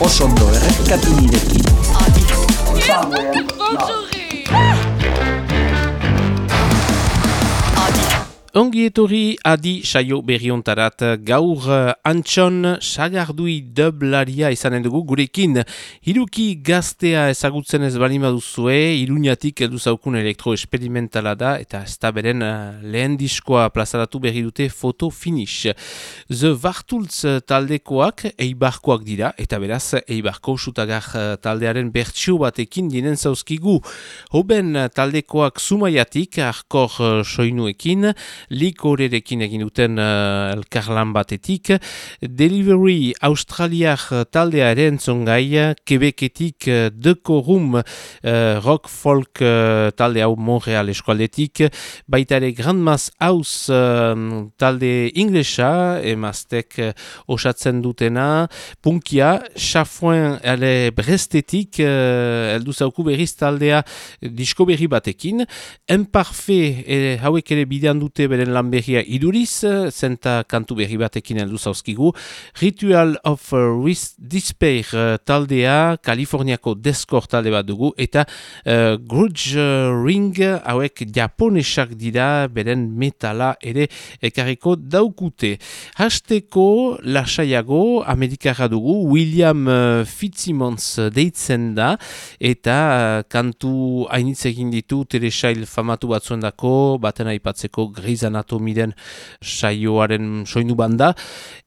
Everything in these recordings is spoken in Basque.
oso ondo errepikatu nirekin. Ongi etorri adi saio berriontarat gaur uh, antxon sagardui dublaria izanen dugu gurekin. Hiruki gaztea ezagutzen ez bali maduzue iruñatik edu zaukun elektroesperimentala da eta ez da beren uh, lehen diskoa plazaratu berri dute foto finish. The Vartultz taldekoak eibarkoak dira eta beraz eibarko sutagar taldearen bertsio batekin dinen zauzkigu. Hoben taldekoak sumaiatik arkor soinuekin likorerekin egin duten uh, elkarlan batetik. Delivery Australiak taldearen zongai, Quebeketik uh, dekorum uh, rock folk uh, talde hau Montreal eskualdetik, baita ere Grandmas House uh, talde inglesa, emaztek uh, osatzen dutena, punkia, Chafouin ale brestetik, uh, eldu zauku berriz taldea disko berri batekin, Enparfe eh, hauek ere bidean dute beren lan berria iduriz, zenta kantu berri batekin heldu zauzkigu. Ritual of Despair uh, taldea, Kaliforniako deskor talde bat dugu, eta uh, Grudge Ring hauek japonesak dira, beren metala ere ekarriko daukute. Hasteko lasaiago Amerikara dugu, William Fitzimons deitzen da, eta kantu hainitz egin ditu, Teresail famatu batzuen dako, baten aipatzeko Grey's Anatomiren saioaren soinu banda.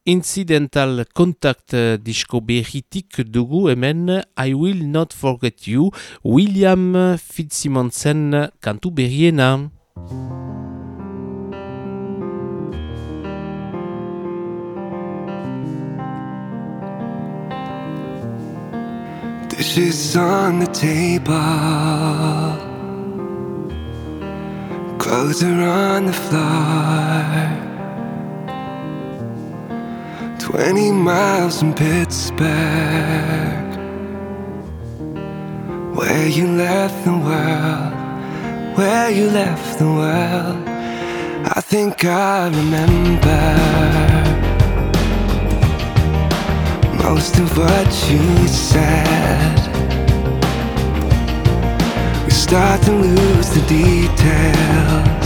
Incidental Contact disko berritik dugu hemen I Will Not Forget You, William Fitzsimonsen kantu berriena. Dishes on the table Clothes are on the floor. Twenty miles from Pittsburgh, where you left the world, where you left the world. I think I remember most of what you said start to lose the details.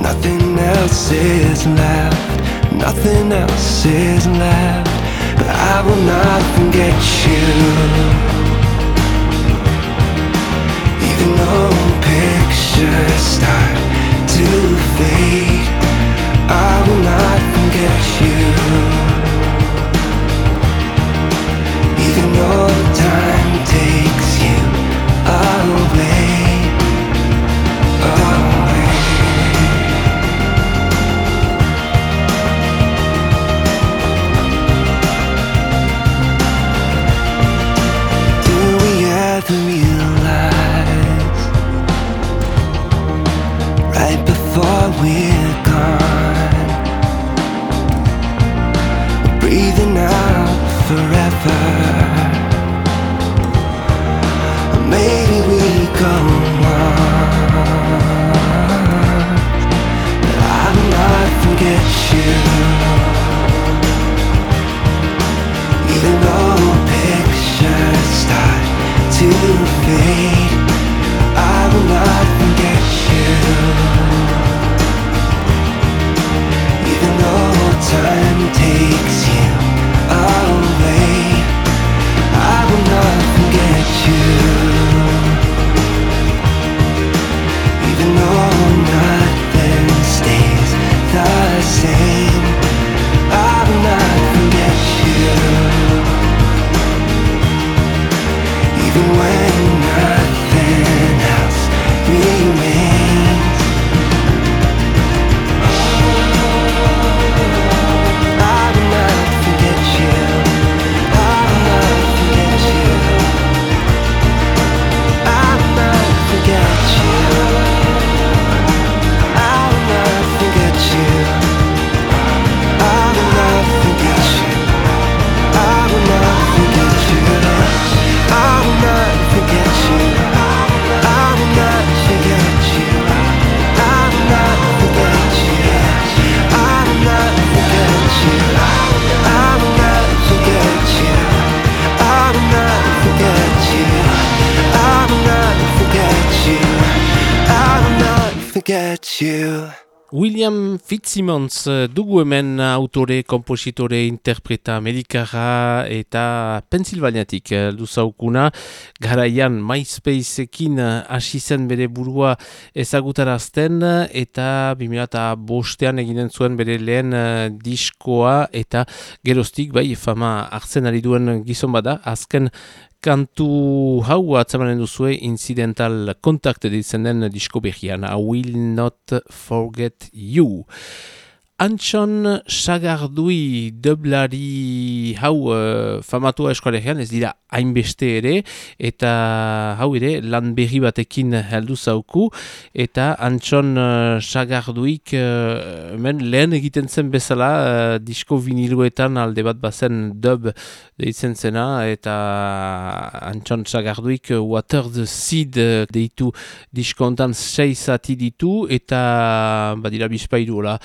Nothing else is left, nothing else is left. But I will not forget you. Even though pictures start to fade, I will not forget you. Even though time takes you away, away. Do we ever realize right before we're gone? Breathing out forever Maybe we go on But I will not forget you. Even though pictures start to fade I will not forget you. Even though time takes you away I will not forget you. Fitzsimmons eh, dugu hemen autore, kompositore, interpreta amerikara eta Pensilvaniatik eh, duzaukuna. Garaian MySpaceekin hasi zen bere burua ezagutarazten eta 2005 eginen zuen bere lehen eh, diskoa eta geroztik bai fama hartzen ari duen gizon bada. Azken kantu hau atzamanen duzue incidental contact ditzen den disko behian. I will not forget you. Antxon sagardui dublari hau uh, famatua eskoalegian, ez dira hainbeste ere, eta hau ere lan berri batekin heldu zauku, eta Antxon uh, sagarduik uh, men lehen egiten zen bezala uh, disko viniluetan alde bat bazen dub deitzen zena, eta Antxon sagarduik uh, Water the Seed uh, deitu disko ontan seizati ditu, eta badira bizpairu uh,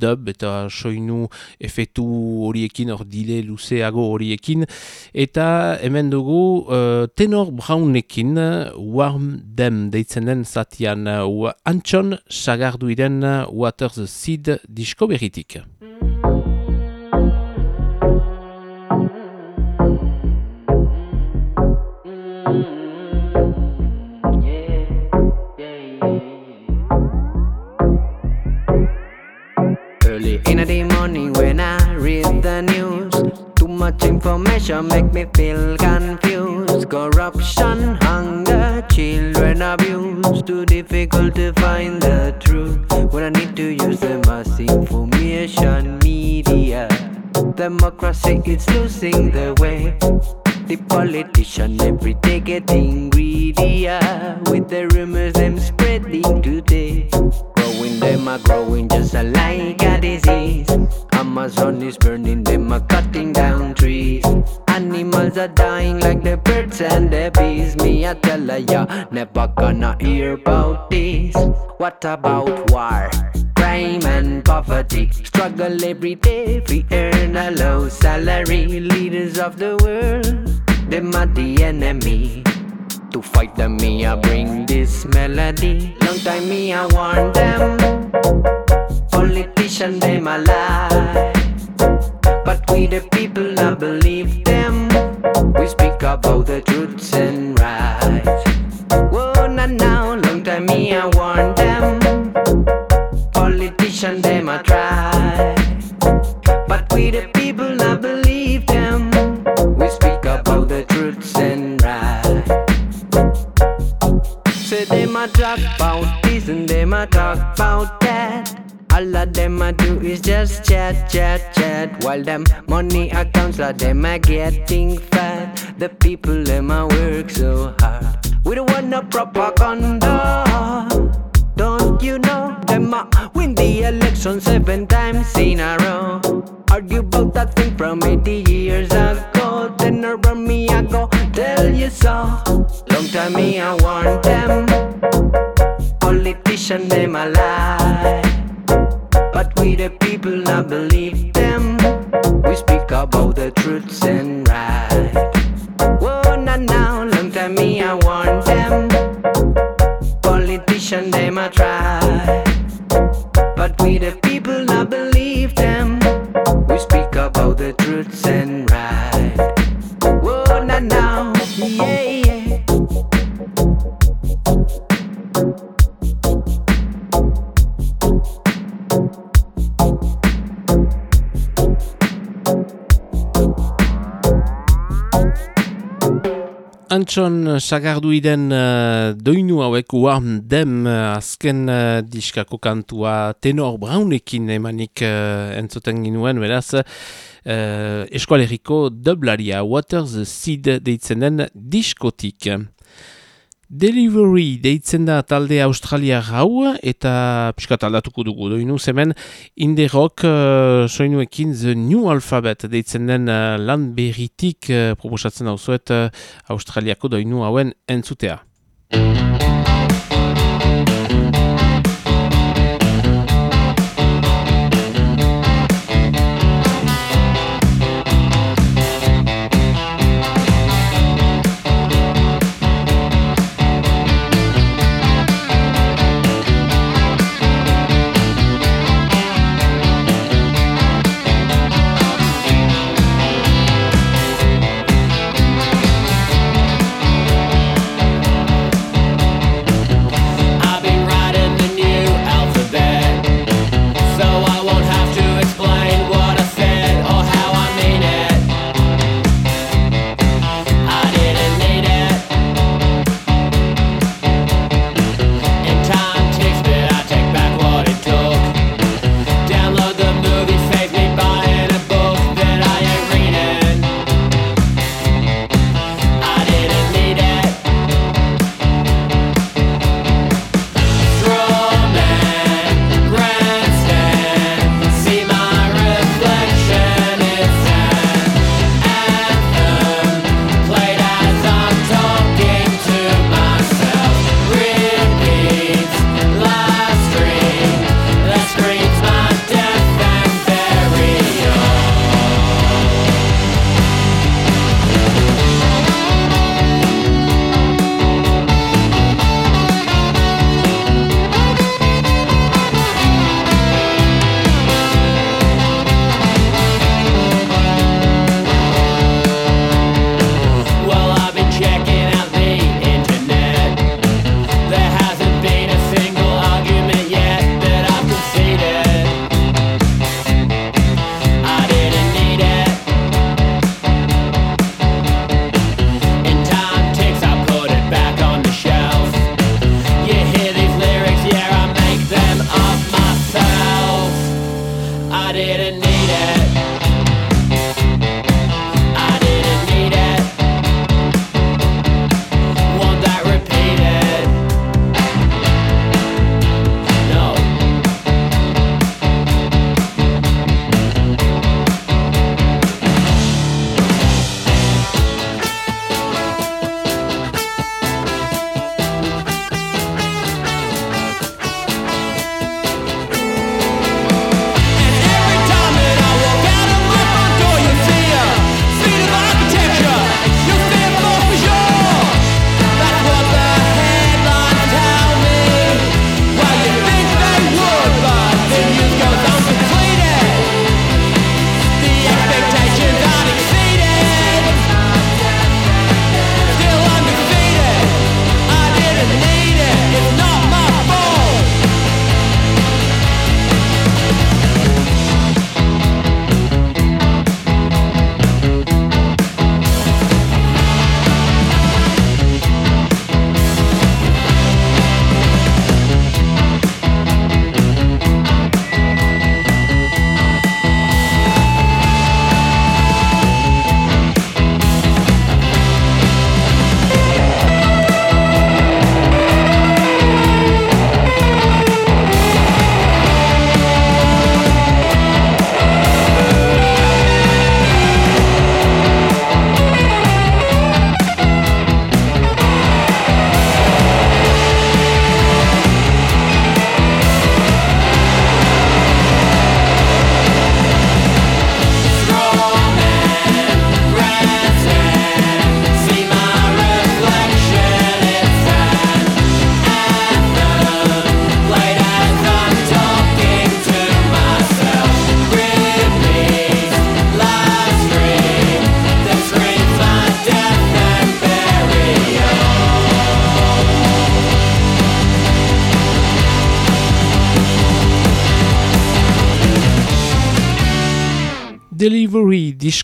dub eta soinu efetu horiekin, hor dile luzeago horiekin. Eta hemen dugu uh, tenor braunekin warm dem deitzen den zatian uh, antxon sagardu iren Waters Seed disko berritik. Much information make me feel confused. Corruption, hunger, children abuse. Too difficult to find the truth. When I need to use the mass information media. Democracy is losing the way. The politician every day getting greedier with the rumors them spreading today. Them are growing just like a disease. Amazon is burning, them are cutting down trees. Animals are dying like the birds and the bees. Me, I tell ya, never gonna hear about this. What about war? Crime and poverty. Struggle every day, we earn a low salary. Leaders of the world, them are the enemy. To fight them, me, I bring this melody. Long time, me, I warn them. Politician they my lie But we the people I believe them. We speak about the truths and rights. Whoa, not now, long time me I warn them. Politician they my try. But we the about that all of them I do is just chat, chat, chat. While them money accounts of them are getting fat. The people them I work so hard. We don't want no propaganda. Don't you know them I win the election seven times in a row? Argue about that thing from 80 years ago. Then around me I go tell you so. Long time me I want them. Politician them a lie. But we the people not believe them. We speak about the truths and right. Whoa, not now, long time me I want them. Politician they might try. But we the people not believe them. We speak about the truths and right. Antxon sagarduiden uh, doinu hauek warm dem uh, azken uh, diskako kantua tenor braunekin emanik uh, entzuten ginuen, beraz, uh, eskualeriko dublaria Waters Seed deitzen den diskotik. Delivery deitzen da talde Australia hau eta piskat aldatuko dugu doinu zemen indie rock uh, soinuekin The New Alphabet deitzen den uh, lan berritik uh, proposatzen hau uh, Australiako doinu hauen entzutea.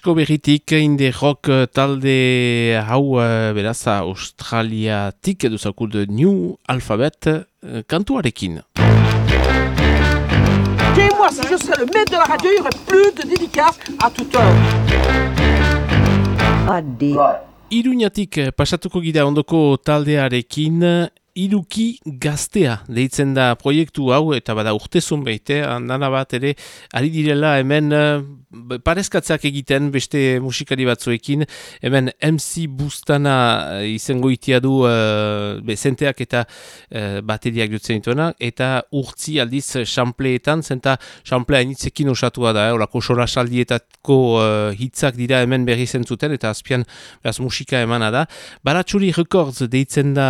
Disko berritik inde rock talde hau eh, beraz australiatik edo zakud New Alphabet eh, kantuarekin. Et moi, si je serais le maître de la radio, il y aurait plus de dédicaces à toute heure. Adi. Iruñatik eh, pasatuko gira ondoko taldearekin Iruki gaztea deitzen da proiektu hau eta bada urtezun behite, handana bat ere ari direla hemen uh, parezkatzeak egiten beste musikari batzuekin, hemen MC Bustana uh, izango itia du uh, zenteak eta uh, bateriak dutzen dituena, eta urtzi aldiz xampleetan, zenta xamplea initzekin osatua da, eh, orako saldietako uh, hitzak dira hemen berri zentzuten, eta azpian beraz musika emana da. Baratxuri Records deitzen da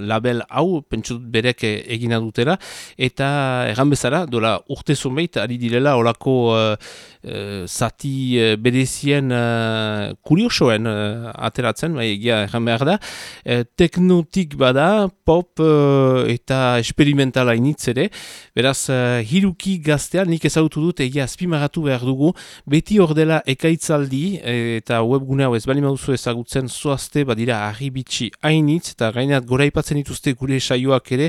la label hau, pentsut berek egina dutela, eta erran bezala, dola urte zumeit, ari direla olako uh, uh, zati uh, berezien uh, kuriosoen uh, ateratzen, bai egia erran behar da, uh, teknotik bada, pop uh, eta experimentala initz ere, beraz, uh, hiruki gaztea, nik ezagutu dut egia azpimaratu behar dugu, beti hor dela ekaitzaldi, eta webgune hau ez bali mauzu ezagutzen zoazte, badira, arribitsi hainitz, eta gainat gora ipatzen dituzte gure saioak ere,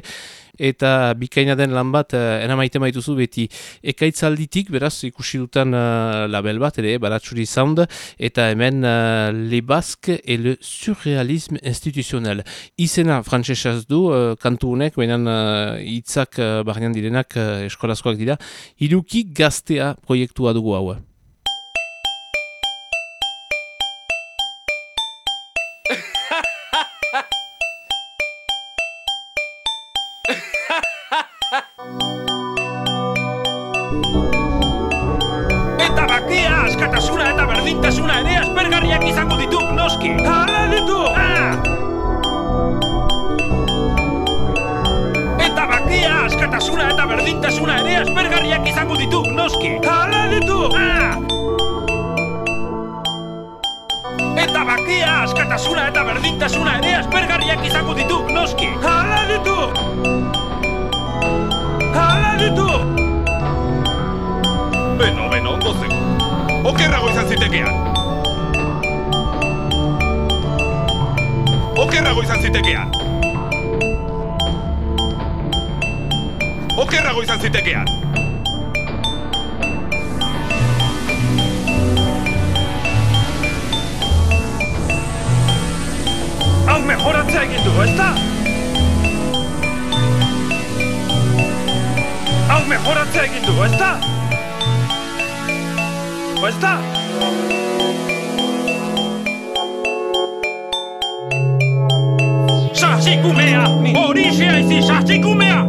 eta bikaina den lan bat uh, enamaite maituzu beti ekaitzalditik, beraz ikusi dutan uh, label bat ere, baratsuri sound, eta hemen uh, Le Basque et le Surrealisme Institutionnel. Izena frantzesaz du, uh, kantu honek, baina uh, uh, direnak uh, eskolazkoak dira, iruki gaztea proiektua dugu hau. Noski! Hala ditu! Eta bakia, askatasuna eta berdintasuna ere aspergarriak izango ditu, noski! Hala ditu! Hala ditu! Beno, beno, ondo Okerrago izan zitekean. Okerrago izan zitekean. Okerrago izan zitekean. Hau mejoratzea egin dugu, ez da? Hau mejoratzea egin dugu, ez da? está? Sachikumea! Orixe aizi Sachikumea!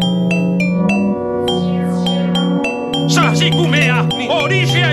Sachikumea! Orixe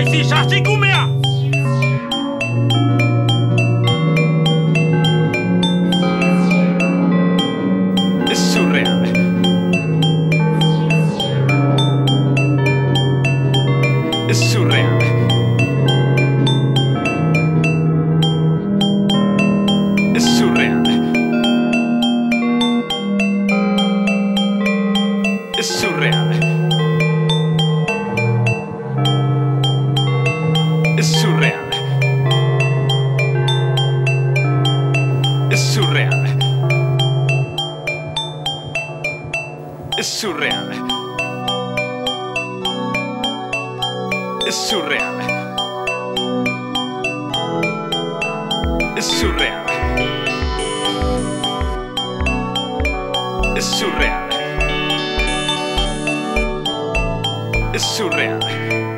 surreale.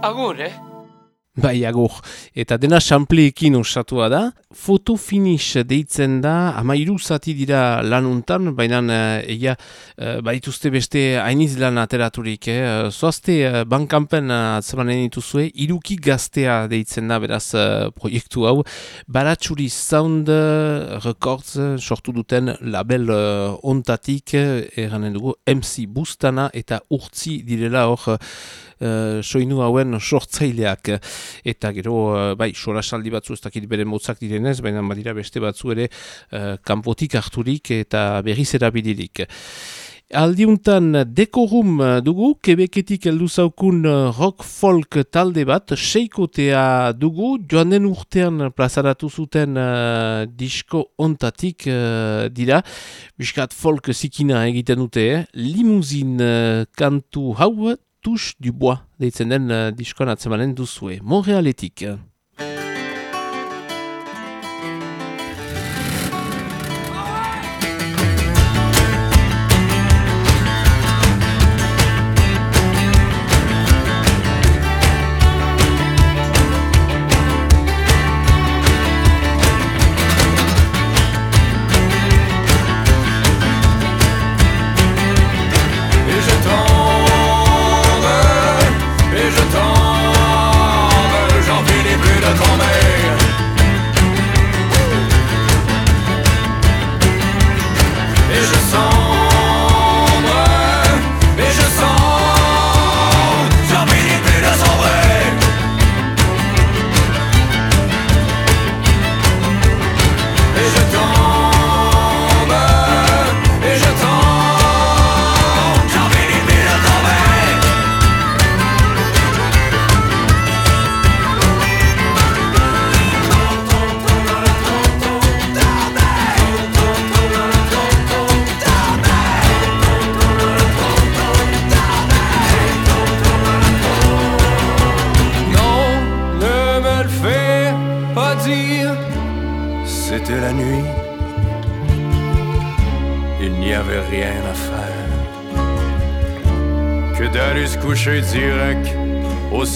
Amore? bai agur. Eta dena xampleekin osatua da. Foto finish deitzen da, ama zati dira lanuntan, baina uh, egia uh, baituzte beste hainiz lan ateraturik. Eh? Zoazte bankampen uh, atzemanen dituzue, iruki gaztea deitzen da beraz proiektu hau. Baratsuri Sound Records sortu duten label uh, ontatik, eranen dugu MC Bustana eta urtzi direla hor uh, soinu hauen sortzaileak eta gero uh, bai sorasaldi batzu ez dakit bere motzak direnez baina badira beste batzu ere uh, kanpotik harturik eta berriz erabilirik Aldiuntan dekorum dugu, kebeketik heldu zaukun rock folk talde bat, seikotea dugu, joan den urtean plazaratu zuten uh, disko ontatik uh, dira, biskat folk zikina egiten dute, eh? limuzin uh, kantu hau, touche du bois, deitzen den uh, diskoan atzemanen duzue, Montrealetik.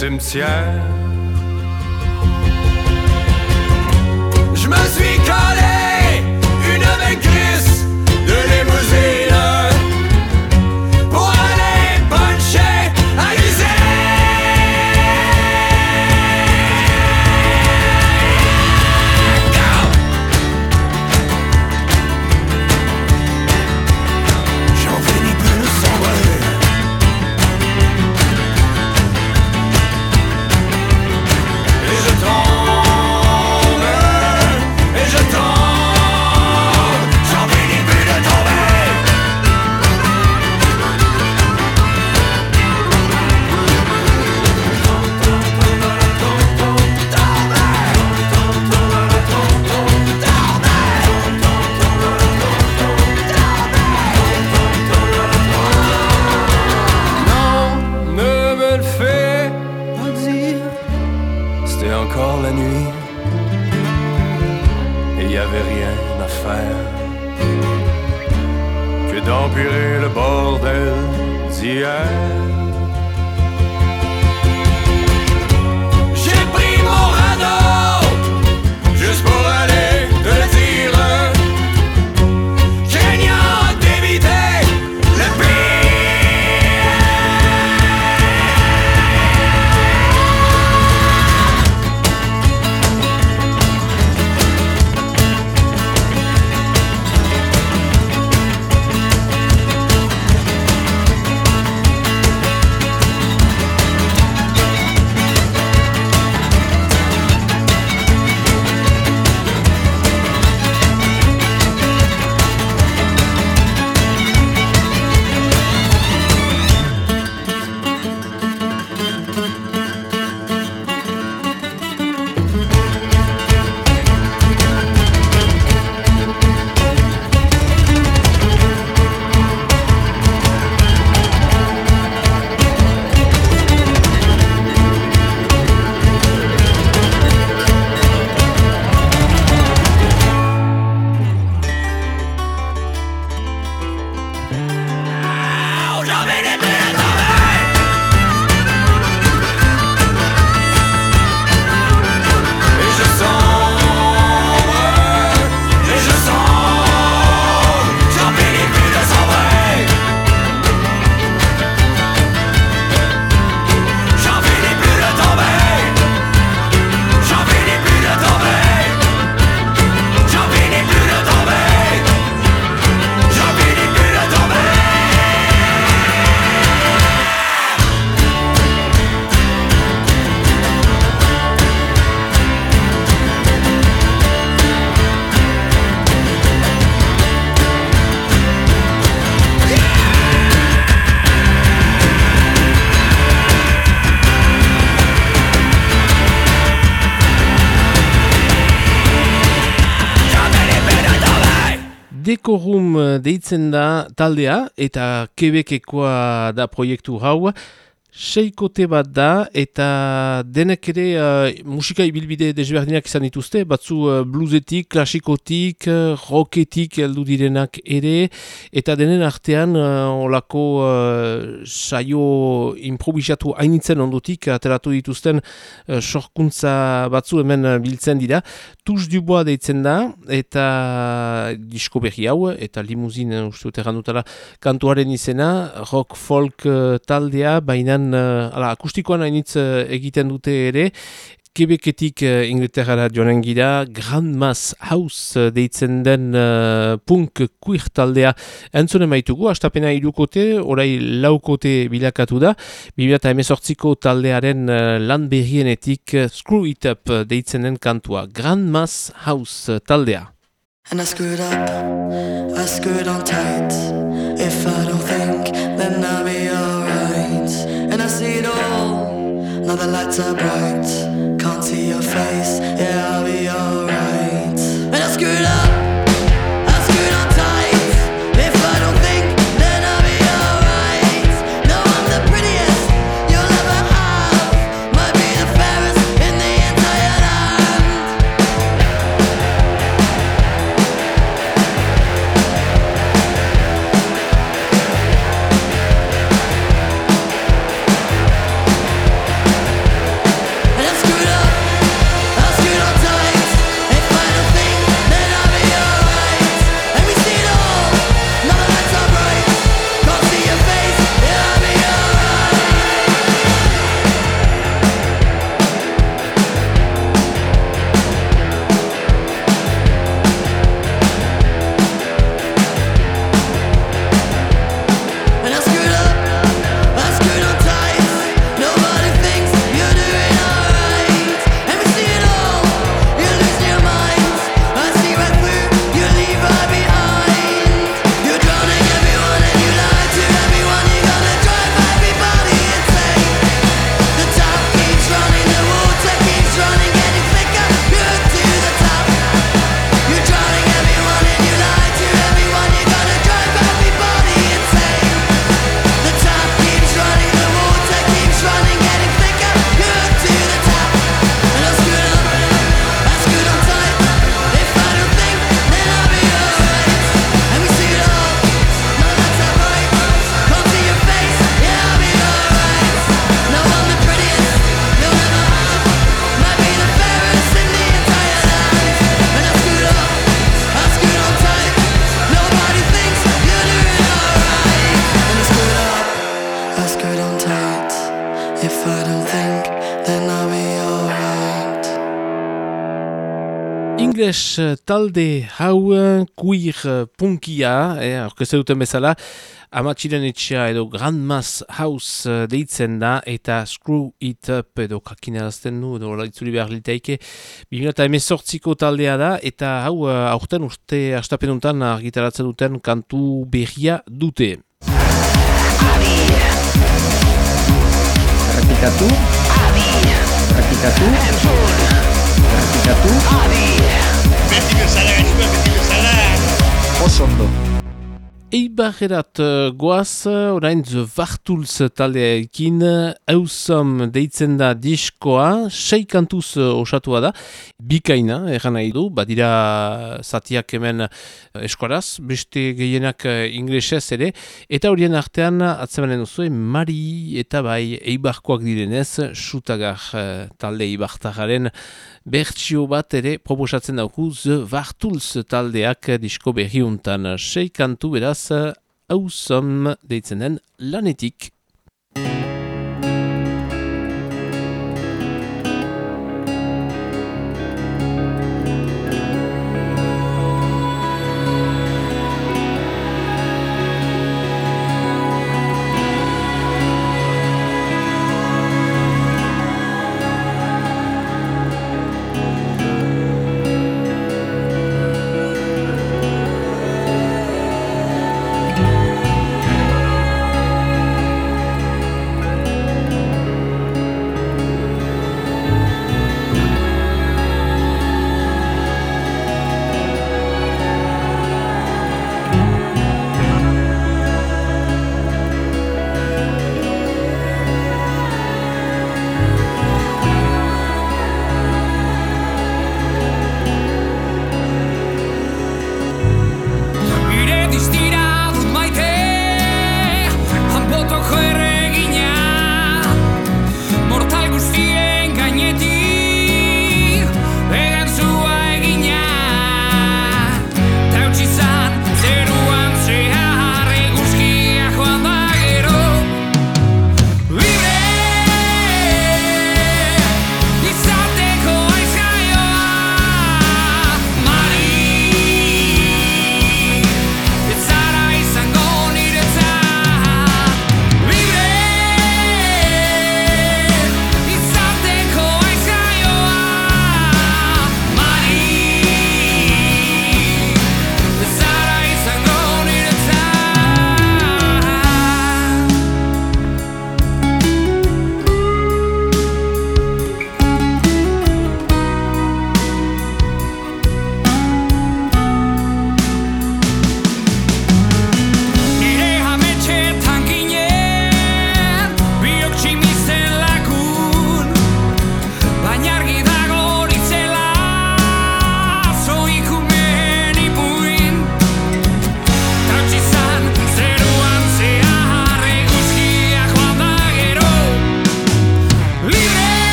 Cimetière. Que d'empirer le bordel d'hier. Dekorum eh, deitzen da taldea eta Quebekekoa da proiektu hau. Seikote bat da eta denek ere uh, musika ibilbide desberdinak izan dituzte, batzu uh, bluesetik, klasikotik, uh, rocketik heldu direnak ere, eta denen artean uh, olako uh, saio improvisatu hainitzen ondotik ateratu dituzten uh, sorkuntza batzu hemen biltzen dira. Tuz Dubois deitzen da eta disko berri hau eta limuzin uste dut errandutara kantuaren izena, rock folk taldea, baina uh, ala, akustikoan hainitz uh, egiten dute ere, Kebeketik uh, Inglaterra joanen gira, Grand Mass House uh, deitzen den uh, punk queer taldea. Entzone maitugu, astapena irukote, orai laukote bilakatu da, 2018ko taldearen uh, lan berrienetik uh, Screw It Up deitzen den kantua, Grand Mass House taldea. And I screwed up, I screwed on tight. If I don't think, then I'll be now the lights are bright. Can't see your face, yeah I'll be English eh, talde hau eh, punkia, eh, orkeste duten bezala, amatxiren etxea edo Grand Mass House eh, deitzen da, eta Screw It Up edo kakinarazten du, edo hola itzuli behar liteike, 2018ko taldea da, eta hau eh, aurten urte astapenuntan argitaratzen duten kantu berria dute. Errepikatu. Errepikatu. Errepikatu. Beti bezala, beti bezala. Oso ondo. Eibarrerat uh, goaz, uh, orain The Vartulz taldeekin uh, Eusom deitzen da diskoa, sei kantuz osatua da, bikaina, erran nahi du, badira zatiak hemen eskoraz, beste gehienak inglesez ere, eta horien artean atzemanen duzu, Mari eta bai Eibarkoak direnez, sutagar talde Eibartagaren bertsio bat ere proposatzen dauku The Vartulz taldeak disko berriuntan sei kantu beraz hausom deitzen den lanetik.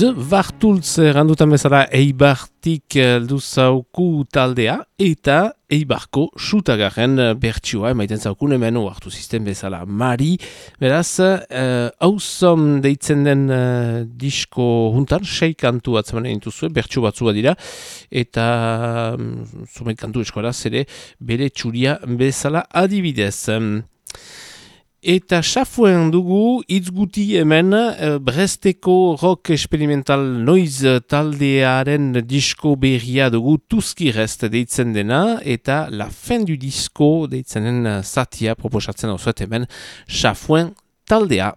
The Vartulz randutan bezala eibartik duzauku taldea eta eibarko sutagarren bertsioa emaiten zaukun hemen hartu sistem bezala Mari, beraz hausom deitzen den uh, disko juntan, sei kantu atzemanen intuzue, bertsio batzua dira eta um, zumen kantu eskola zere bere txuria bezala adibidez. Eta xafuen dugu itzguti hemen uh, Bresteko rock experimental noiz taldearen disko berria dugu Tuski Rest deitzen dena eta la fin du disko deitzen den satia proposatzen hau hemen xafuen taldea.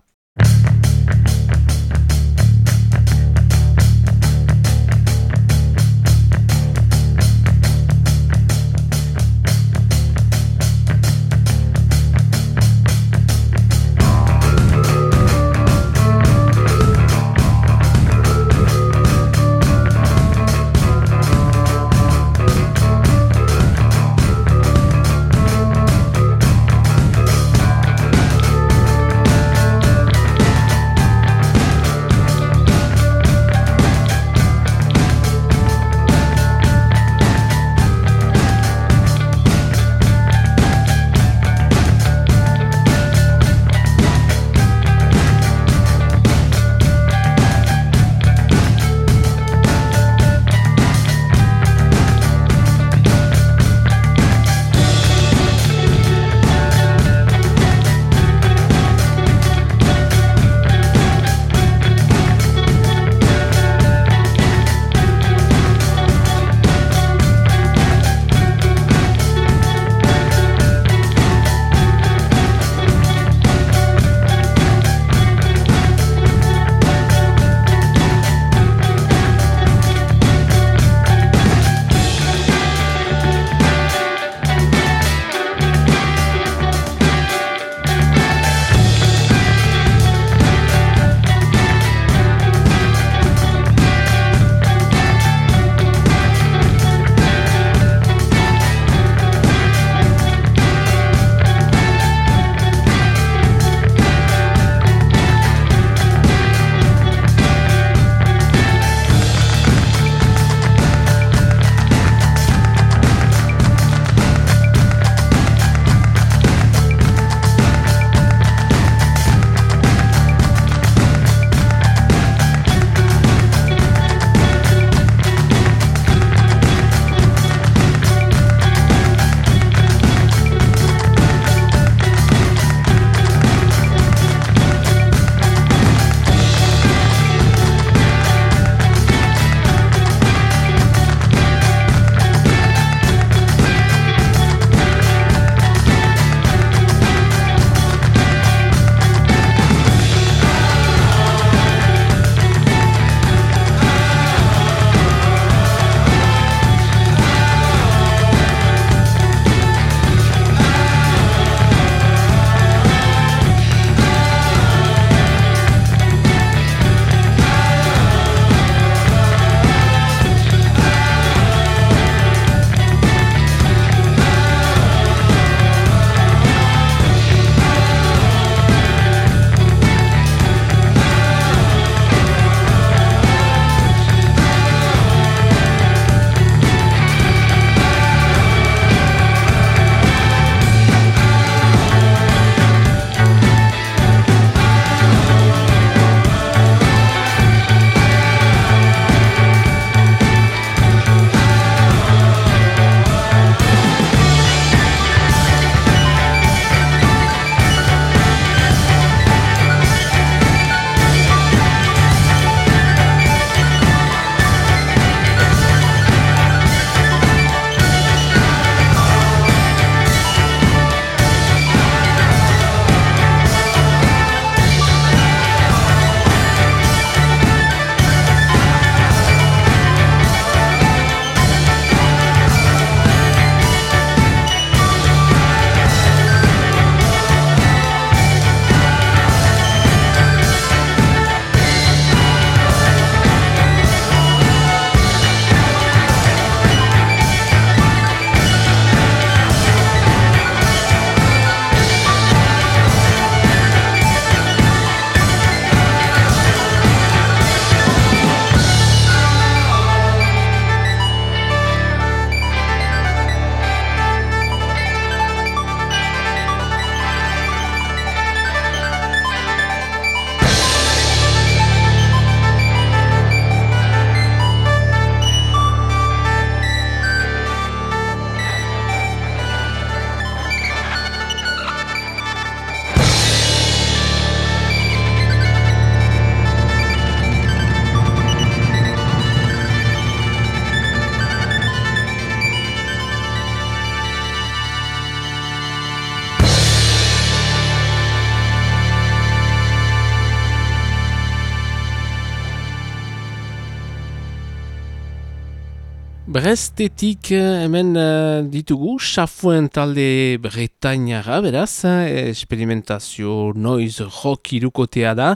Brestetik eh, hemen eh, ditugu, xafuen talde bretainara, beraz, eh, experimentazio noiz rock irukotea da,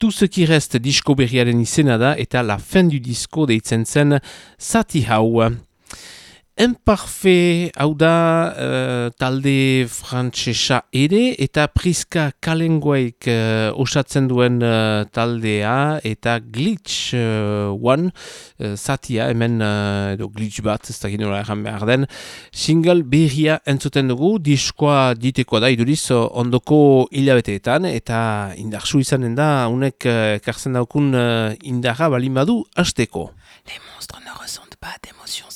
Tout ce qui reste disko berriaren izena da eta la fin du disco deitzen zen zati hau. Enparfe hau da uh, talde frantsesa ere eta priska kalenguaik uh, osatzen duen uh, taldea eta glitch uh, one uh, zatia hemen uh, edo glitch bat ez da ginola erran behar den single berria entzuten dugu diskoa diteko da iduriz ondoko hilabeteetan eta indarsu izanen da unek uh, karzen daukun uh, indarra balin badu hasteko. Les monstres ne ressentent pas laides.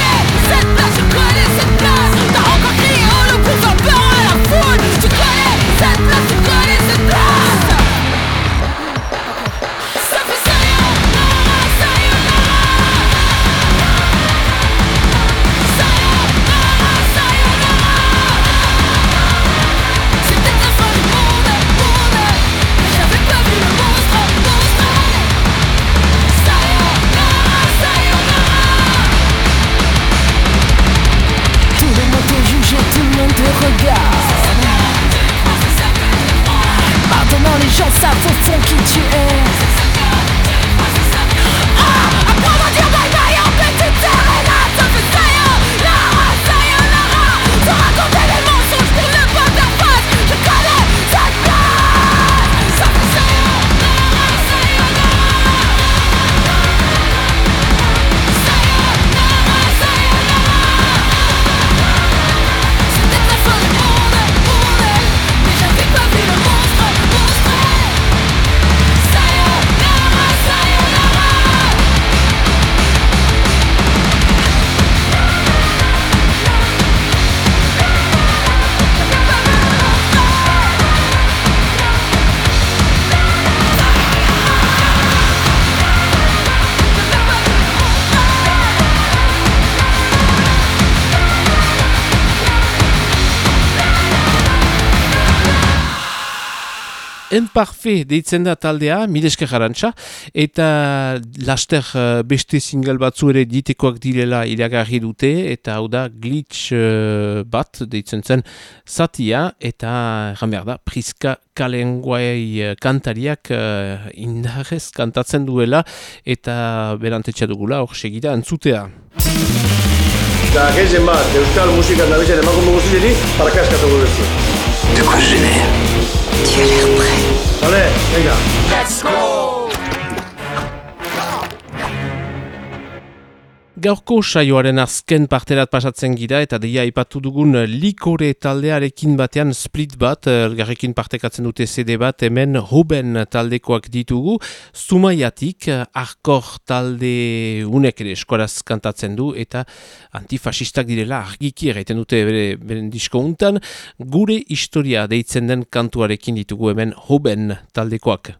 au fond qui tu es. Enparfe deitzen da taldea, mileske jarantza, eta laster uh, beste single batzu ere ditekoak direla iragarri dute, eta hau da glitch uh, bat deitzen zen zatia, eta behar da, priska kalenguai uh, kantariak uh, indarrez kantatzen duela, eta berantetxa dugula, hor segida, entzutea. Eta gehien bat, euskal musikan emakume guztieri, parakaskatu gudezu. De quoi je génère Allez, les gars. Let's go Gaurko saioaren azken parterat pasatzen gira eta deia ipatu dugun likore taldearekin batean split bat, elgarrekin partekatzen dute CD bat, hemen Hoben taldekoak ditugu, Zumaiatik, arkor talde unek ere eskoraz kantatzen du eta antifasistak direla argiki erraiten dute bere, beren disko untan, gure historia deitzen den kantuarekin ditugu hemen Hoben taldekoak.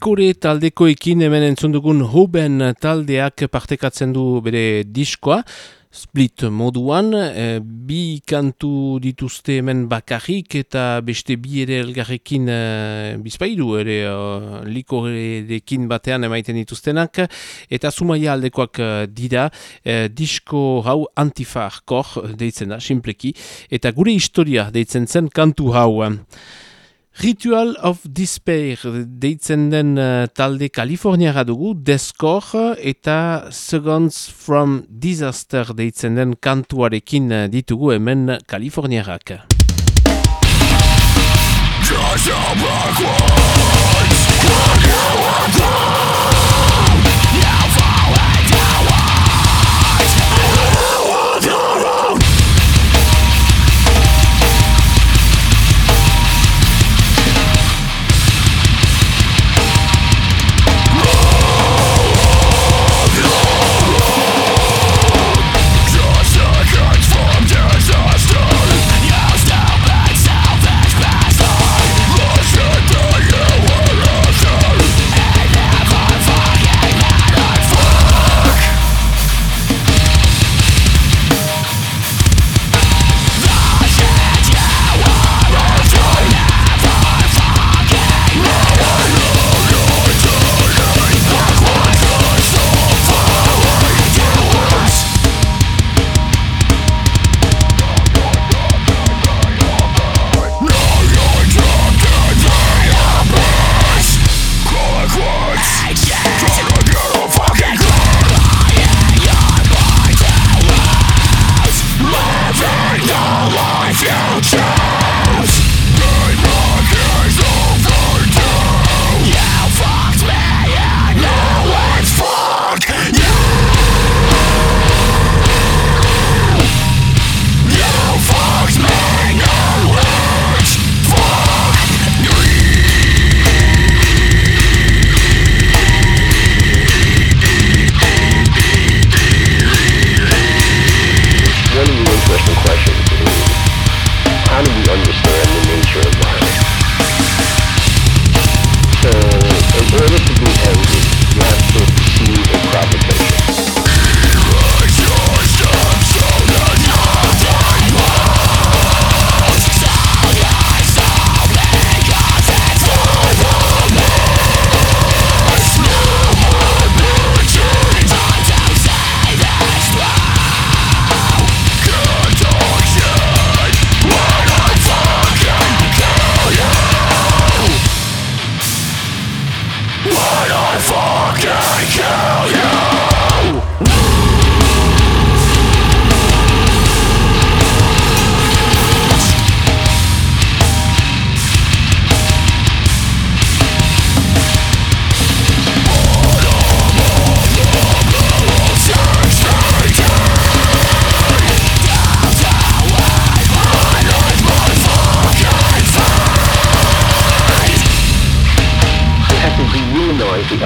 Likore taldekoekin hemen entzun dugun Huben taldeak partekatzen du bere diskoa, split moduan, e, bi kantu dituzte hemen bakarrik eta beste bi ere elgarrekin e, bizpairu ere e, likorerekin batean emaiten dituztenak, eta sumaia aldekoak dira, e, disko hau antifarkor deitzen da, simpleki, eta gure historia deitzen zen kantu hau. Ritual of Despair. Deitzen den uh, talde Kaliforniara dugu, Deskor eta Seconds from Disaster deitzen den kantuarekin uh, ditugu hemen Kaliforniarak. Disaster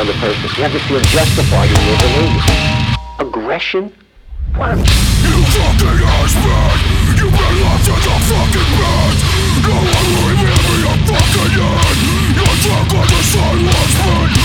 other person. You have to feel justified in your belief. Aggression? What? You fucking husband! You lost in the fucking bed! No one will remember your fucking end! You're drunk on the silence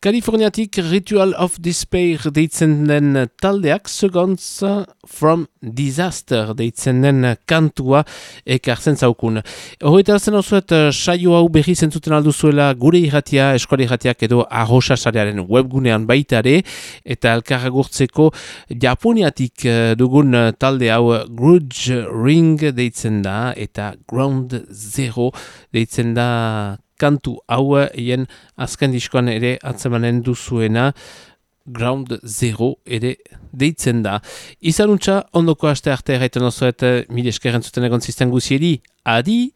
Kaliforniatik Ritual of Despair deitzen den taldeak segontz From Disaster deitzen den kantua ekartzen zaukun. Horretar zen osuet saio hau berri zentzuten alduzuela gure irratia, eskola irratiak edo arroxa sarearen webgunean baitare eta elkarragurtzeko japoniatik dugun talde hau Grudge Ring deitzen da eta Ground Zero deitzen da kantu hau eien azken diskoan ere atzemanen duzuena Ground Zero ere deitzen da. Izanuntza ondoko aste arte erraiten osoet mil eskerren zuten egon zisten guzieri. Adi!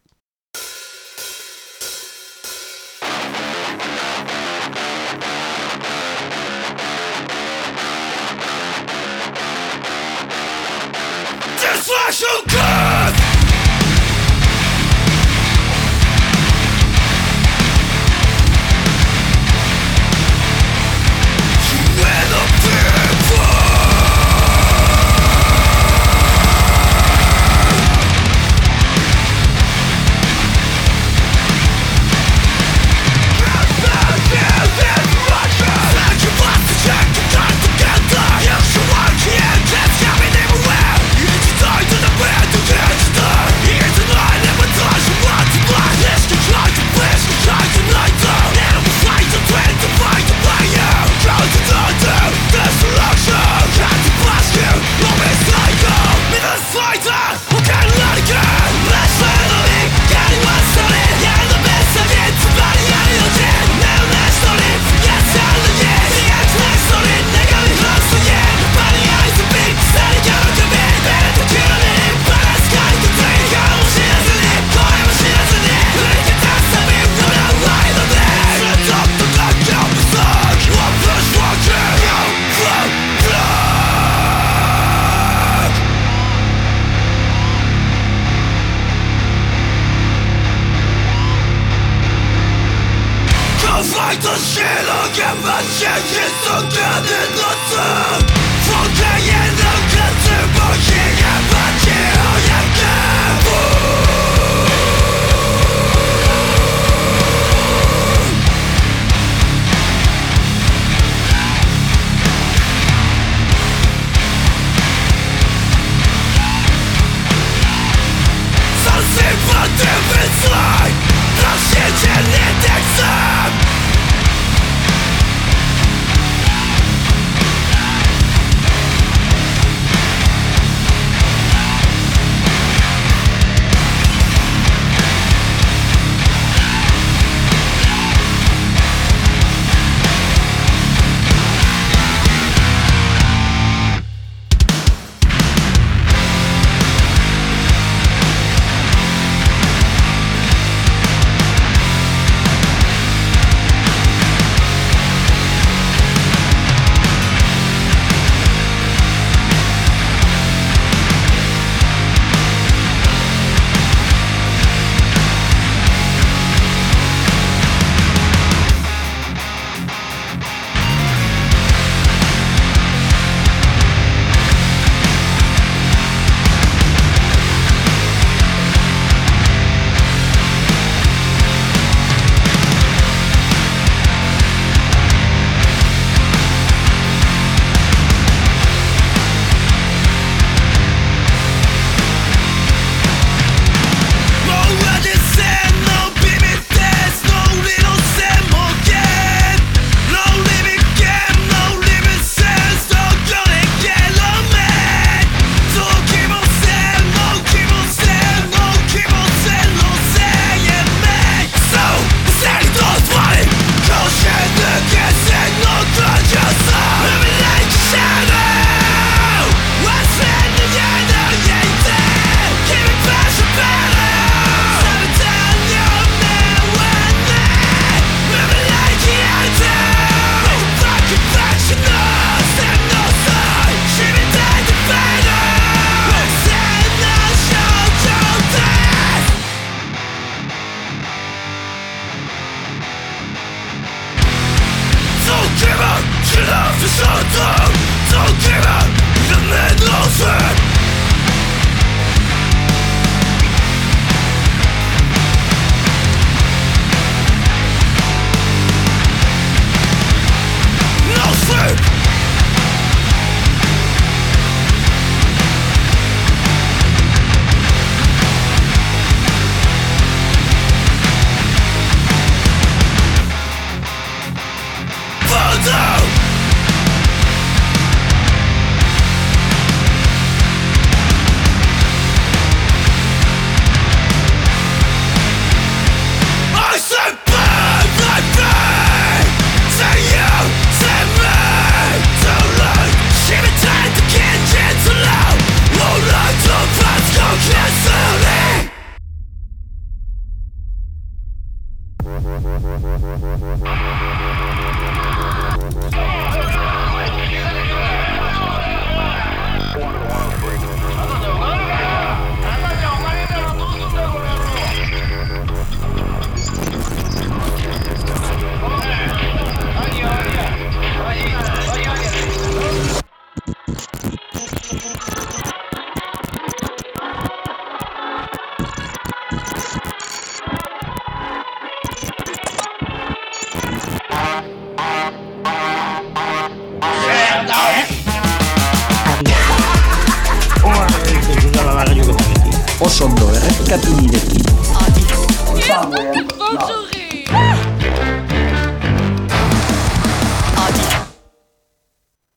To shut down Don't give up, the men